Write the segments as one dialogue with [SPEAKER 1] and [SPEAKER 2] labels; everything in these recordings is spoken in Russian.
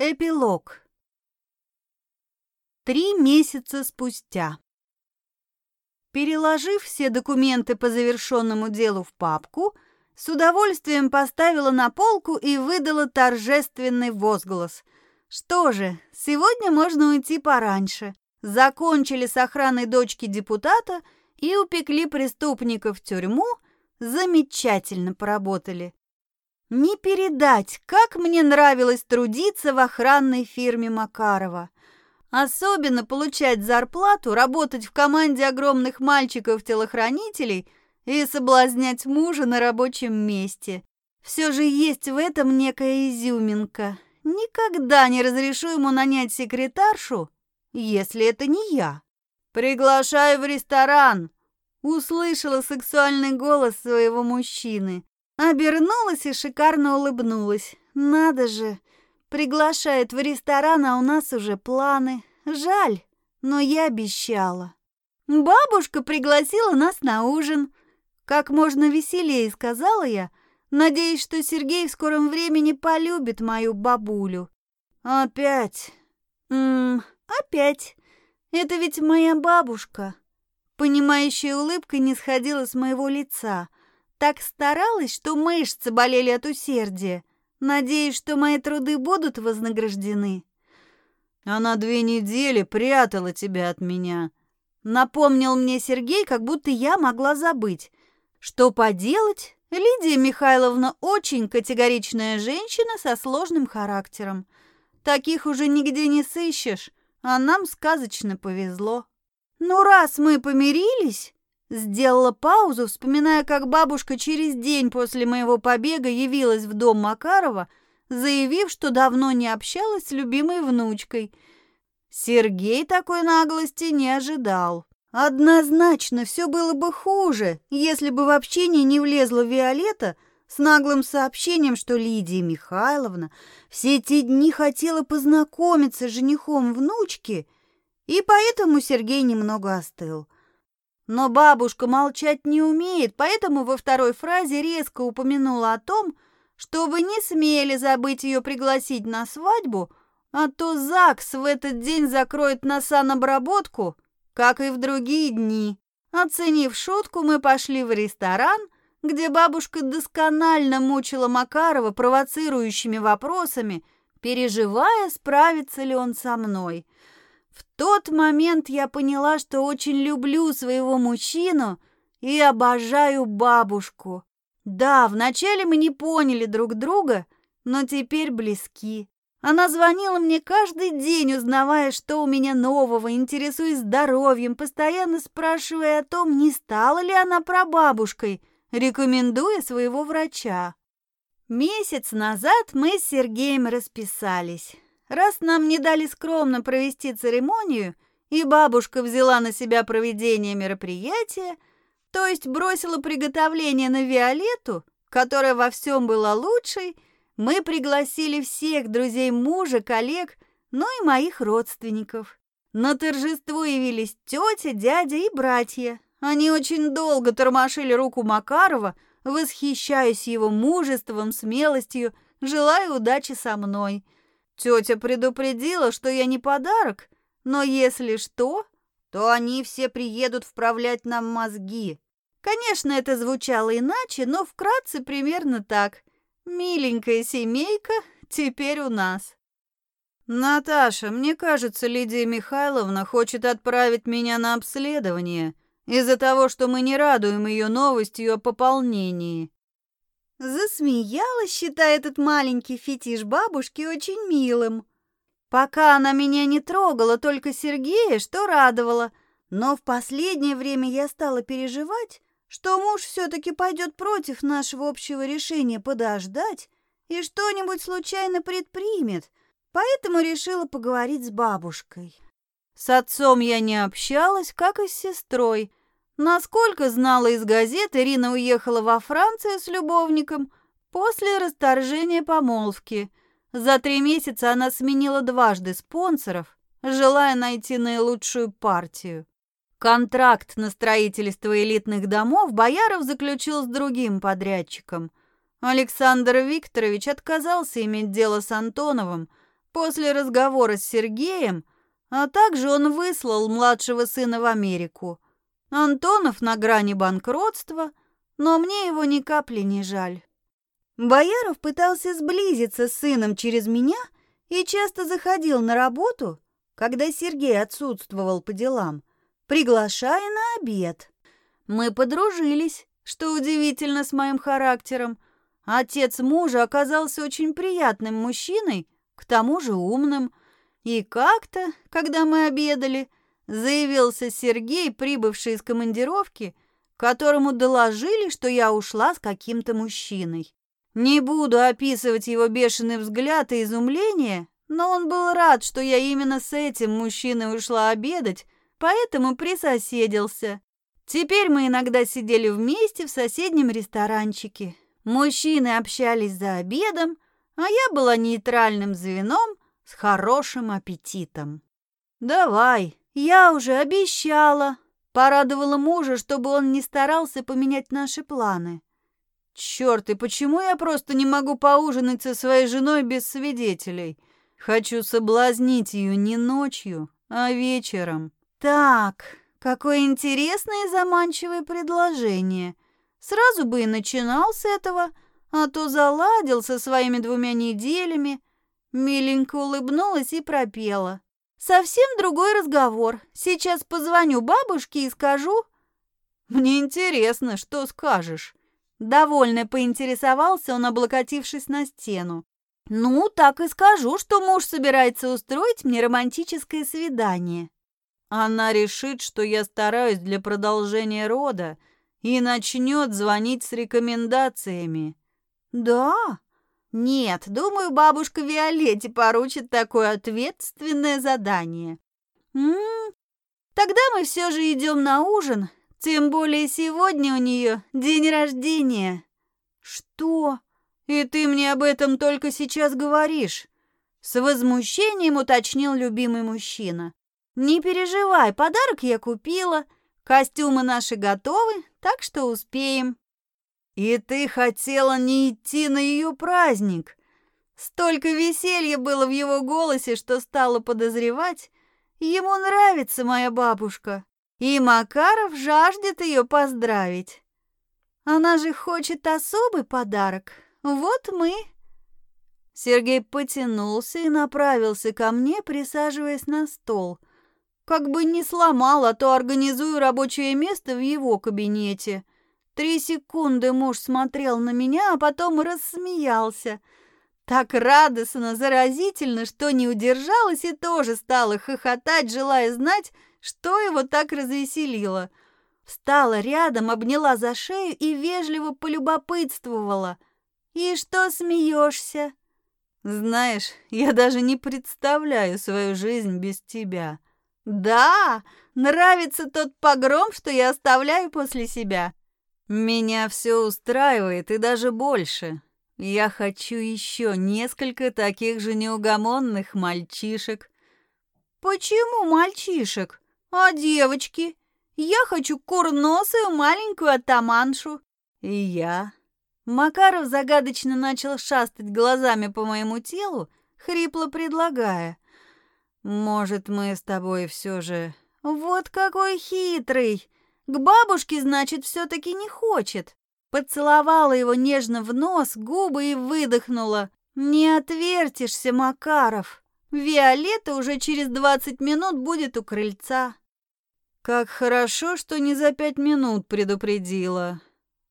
[SPEAKER 1] Эпилог. Три месяца спустя. Переложив все документы по завершенному делу в папку, с удовольствием поставила на полку и выдала торжественный возглас. Что же, сегодня можно уйти пораньше. Закончили с охраной дочки депутата и упекли преступников в тюрьму. Замечательно поработали. Не передать, как мне нравилось трудиться в охранной фирме Макарова. Особенно получать зарплату, работать в команде огромных мальчиков-телохранителей и соблазнять мужа на рабочем месте. Все же есть в этом некая изюминка. Никогда не разрешу ему нанять секретаршу, если это не я. «Приглашаю в ресторан!» Услышала сексуальный голос своего мужчины. Обернулась и шикарно улыбнулась. Надо же, приглашает в ресторан, а у нас уже планы. Жаль, но я обещала. Бабушка пригласила нас на ужин. Как можно веселее, сказала я, надеясь, что Сергей в скором времени полюбит мою бабулю. Опять. Ммм, опять. Это ведь моя бабушка. Понимающая улыбка не сходила с моего лица. Так старалась, что мышцы болели от усердия. Надеюсь, что мои труды будут вознаграждены. Она две недели прятала тебя от меня. Напомнил мне Сергей, как будто я могла забыть. Что поделать? Лидия Михайловна очень категоричная женщина со сложным характером. Таких уже нигде не сыщешь, а нам сказочно повезло. Ну, раз мы помирились, Сделала паузу, вспоминая, как бабушка через день после моего побега явилась в дом Макарова, заявив, что давно не общалась с любимой внучкой. Сергей такой наглости не ожидал. Однозначно все было бы хуже, если бы в общение не влезла Виолетта с наглым сообщением, что Лидия Михайловна все эти дни хотела познакомиться с женихом внучки, и поэтому Сергей немного остыл. Но бабушка молчать не умеет, поэтому во второй фразе резко упомянула о том, что вы не смели забыть ее пригласить на свадьбу, а то ЗАГС в этот день закроет на санобработку, как и в другие дни. Оценив шутку, мы пошли в ресторан, где бабушка досконально мучила Макарова провоцирующими вопросами, переживая, справится ли он со мной – в тот момент я поняла, что очень люблю своего мужчину и обожаю бабушку. Да, вначале мы не поняли друг друга, но теперь близки. Она звонила мне каждый день, узнавая, что у меня нового, интересуясь здоровьем, постоянно спрашивая о том, не стала ли она прабабушкой, рекомендуя своего врача. Месяц назад мы с Сергеем расписались. Раз нам не дали скромно провести церемонию, и бабушка взяла на себя проведение мероприятия, то есть бросила приготовление на Виолетту, которая во всем была лучшей, мы пригласили всех друзей мужа, коллег, ну и моих родственников. На торжество явились тетя, дядя и братья. Они очень долго тормошили руку Макарова, восхищаясь его мужеством, смелостью, желая удачи со мной – Тетя предупредила, что я не подарок, но если что, то они все приедут вправлять нам мозги. Конечно, это звучало иначе, но вкратце примерно так. Миленькая семейка теперь у нас. Наташа, мне кажется, Лидия Михайловна хочет отправить меня на обследование из-за того, что мы не радуем ее новостью о пополнении. Засмеялась, считая этот маленький фетиш бабушки очень милым. Пока она меня не трогала, только Сергея, что радовало. Но в последнее время я стала переживать, что муж все-таки пойдет против нашего общего решения подождать и что-нибудь случайно предпримет, поэтому решила поговорить с бабушкой. С отцом я не общалась, как и с сестрой, Насколько знала из газет, Ирина уехала во Францию с любовником после расторжения помолвки. За три месяца она сменила дважды спонсоров, желая найти наилучшую партию. Контракт на строительство элитных домов Бояров заключил с другим подрядчиком. Александр Викторович отказался иметь дело с Антоновым, После разговора с Сергеем, а также он выслал младшего сына в Америку. Антонов на грани банкротства, но мне его ни капли не жаль. Бояров пытался сблизиться с сыном через меня и часто заходил на работу, когда Сергей отсутствовал по делам, приглашая на обед. Мы подружились, что удивительно с моим характером. Отец мужа оказался очень приятным мужчиной, к тому же умным. И как-то, когда мы обедали, заявился Сергей, прибывший из командировки, которому доложили, что я ушла с каким-то мужчиной. Не буду описывать его бешеный взгляд и изумление, но он был рад, что я именно с этим мужчиной ушла обедать, поэтому присоседился. Теперь мы иногда сидели вместе в соседнем ресторанчике. Мужчины общались за обедом, а я была нейтральным звеном с хорошим аппетитом. «Давай, я уже обещала», — порадовала мужа, чтобы он не старался поменять наши планы. Черт, и почему я просто не могу поужинать со своей женой без свидетелей? Хочу соблазнить ее не ночью, а вечером. Так, какое интересное и заманчивое предложение. Сразу бы и начинал с этого, а то заладил со своими двумя неделями. Миленько улыбнулась и пропела. Совсем другой разговор. Сейчас позвоню бабушке и скажу... Мне интересно, что скажешь. Довольно поинтересовался он, облокотившись на стену. «Ну, так и скажу, что муж собирается устроить мне романтическое свидание». Она решит, что я стараюсь для продолжения рода и начнет звонить с рекомендациями. «Да?» «Нет, думаю, бабушка Виолетте поручит такое ответственное задание». «М -м, тогда мы все же идем на ужин, тем более сегодня у нее день рождения. Что? И ты мне об этом только сейчас говоришь? С возмущением уточнил любимый мужчина. Не переживай, подарок я купила. Костюмы наши готовы, так что успеем. И ты хотела не идти на ее праздник. Столько веселья было в его голосе, что стало подозревать, ему нравится моя бабушка. И Макаров жаждет ее поздравить. Она же хочет особый подарок. Вот мы. Сергей потянулся и направился ко мне, присаживаясь на стол. Как бы не сломал, а то организую рабочее место в его кабинете. Три секунды муж смотрел на меня, а потом рассмеялся. Так радостно, заразительно, что не удержалась и тоже стала хохотать, желая знать, что его так развеселило. Встала рядом, обняла за шею и вежливо полюбопытствовала. «И что смеешься?» «Знаешь, я даже не представляю свою жизнь без тебя». «Да, нравится тот погром, что я оставляю после себя». «Меня все устраивает и даже больше. Я хочу еще несколько таких же неугомонных мальчишек». «Почему мальчишек?» «А девочки? Я хочу курносую маленькую атаманшу». «И я». Макаров загадочно начал шастать глазами по моему телу, хрипло предлагая. «Может, мы с тобой все же...» «Вот какой хитрый! К бабушке, значит, все-таки не хочет». Поцеловала его нежно в нос, губы и выдохнула. «Не отвертишься, Макаров!» Виолетта уже через двадцать минут будет у крыльца. Как хорошо, что не за пять минут предупредила.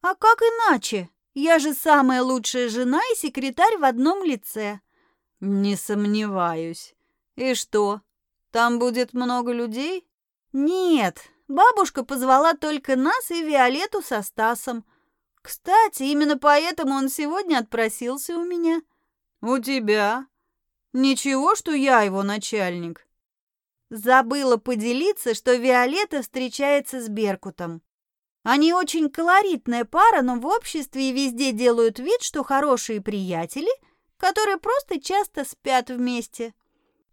[SPEAKER 1] А как иначе? Я же самая лучшая жена и секретарь в одном лице. Не сомневаюсь. И что, там будет много людей? Нет, бабушка позвала только нас и Виолетту со Стасом. Кстати, именно поэтому он сегодня отпросился у меня. У тебя? Ничего, что я его начальник. Забыла поделиться, что Виолетта встречается с Беркутом. Они очень колоритная пара, но в обществе и везде делают вид, что хорошие приятели, которые просто часто спят вместе.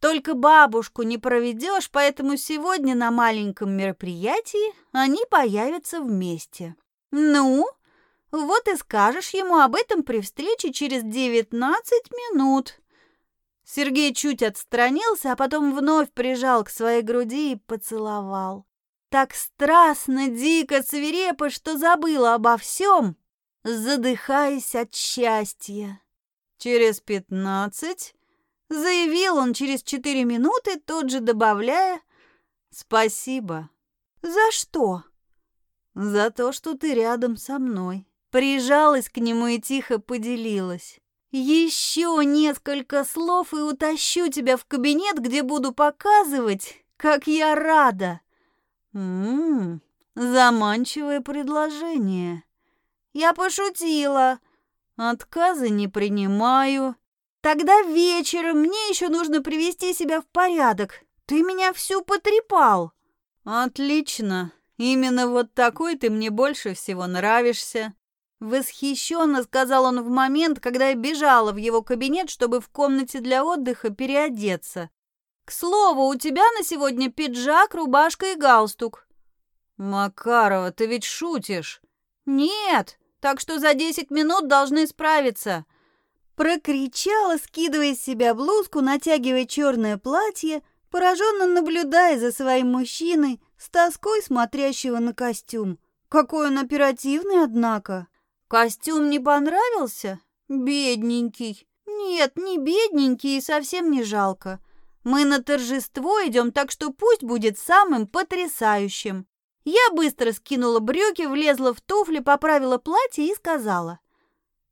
[SPEAKER 1] Только бабушку не проведешь, поэтому сегодня на маленьком мероприятии они появятся вместе. Ну, вот и скажешь ему об этом при встрече через 19 минут. Сергей чуть отстранился, а потом вновь прижал к своей груди и поцеловал. Так страстно, дико, свирепо, что забыла обо всем, задыхаясь от счастья. Через пятнадцать заявил он через четыре минуты, тут же добавляя «Спасибо». «За что?» «За то, что ты рядом со мной». Прижалась к нему и тихо поделилась. Еще несколько слов и утащу тебя в кабинет, где буду показывать, как я рада. Ммм, заманчивое предложение. Я пошутила. Отказы не принимаю. Тогда вечером мне еще нужно привести себя в порядок. Ты меня всю потрепал. Отлично. Именно вот такой ты мне больше всего нравишься. Восхищенно сказал он в момент, когда я бежала в его кабинет, чтобы в комнате для отдыха переодеться. «К слову, у тебя на сегодня пиджак, рубашка и галстук». «Макарова, ты ведь шутишь?» «Нет, так что за десять минут должны справиться». Прокричала, скидывая с себя блузку, натягивая черное платье, пораженно наблюдая за своим мужчиной, с тоской смотрящего на костюм. Какой он оперативный, однако. Костюм не понравился? Бедненький. Нет, не бедненький и совсем не жалко. Мы на торжество идем, так что пусть будет самым потрясающим. Я быстро скинула брюки, влезла в туфли, поправила платье и сказала.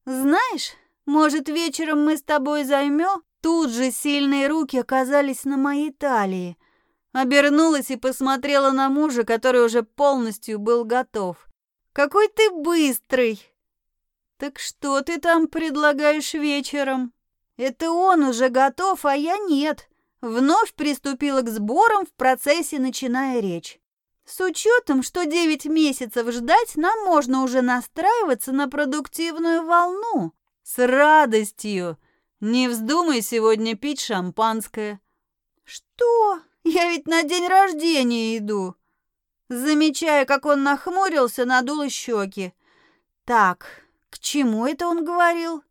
[SPEAKER 1] «Знаешь, может, вечером мы с тобой займем?» Тут же сильные руки оказались на моей талии. Обернулась и посмотрела на мужа, который уже полностью был готов. «Какой ты быстрый!» «Так что ты там предлагаешь вечером?» «Это он уже готов, а я нет». Вновь приступила к сборам в процессе, начиная речь. С учетом, что девять месяцев ждать, нам можно уже настраиваться на продуктивную волну. С радостью. Не вздумай сегодня пить шампанское. Что? Я ведь на день рождения иду. Замечая, как он нахмурился, надула щеки. Так, к чему это он говорил?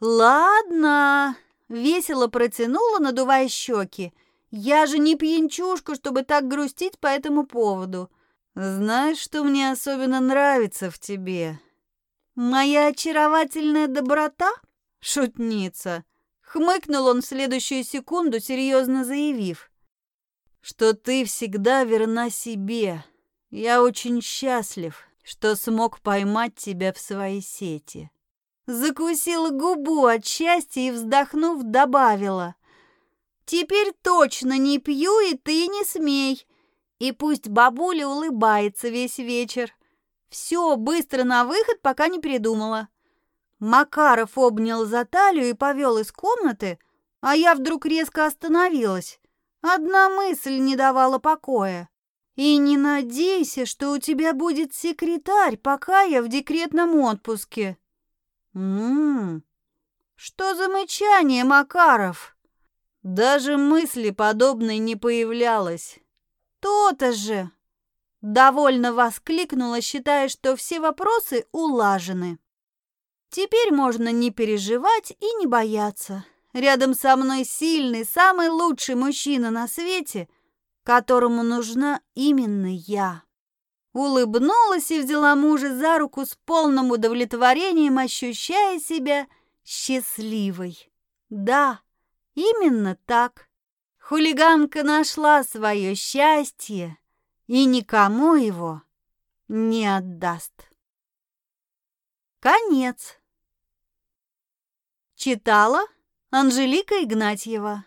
[SPEAKER 1] Ладно, весело протянула, надувая щеки. Я же не пьянчушка, чтобы так грустить по этому поводу. Знаешь, что мне особенно нравится в тебе? Моя очаровательная доброта? Шутница. Хмыкнул он в следующую секунду, серьезно заявив, что ты всегда верна себе. Я очень счастлив, что смог поймать тебя в свои сети. Закусила губу от счастья и, вздохнув, добавила. «Теперь точно не пью, и ты не смей. И пусть бабуля улыбается весь вечер. Все, быстро на выход, пока не придумала». Макаров обнял за талию и повел из комнаты, а я вдруг резко остановилась. Одна мысль не давала покоя. И не надейся, что у тебя будет секретарь, пока я в декретном отпуске. Мм. Что за мычание, Макаров? Даже мысли подобной не появлялось. То-то же. Довольно воскликнула, считая, что все вопросы улажены. Теперь можно не переживать и не бояться. Рядом со мной сильный, самый лучший мужчина на свете — которому нужна именно я. Улыбнулась и взяла мужа за руку с полным удовлетворением, ощущая себя счастливой. Да, именно так. Хулиганка нашла свое счастье и никому его не отдаст. Конец. Читала Анжелика Игнатьева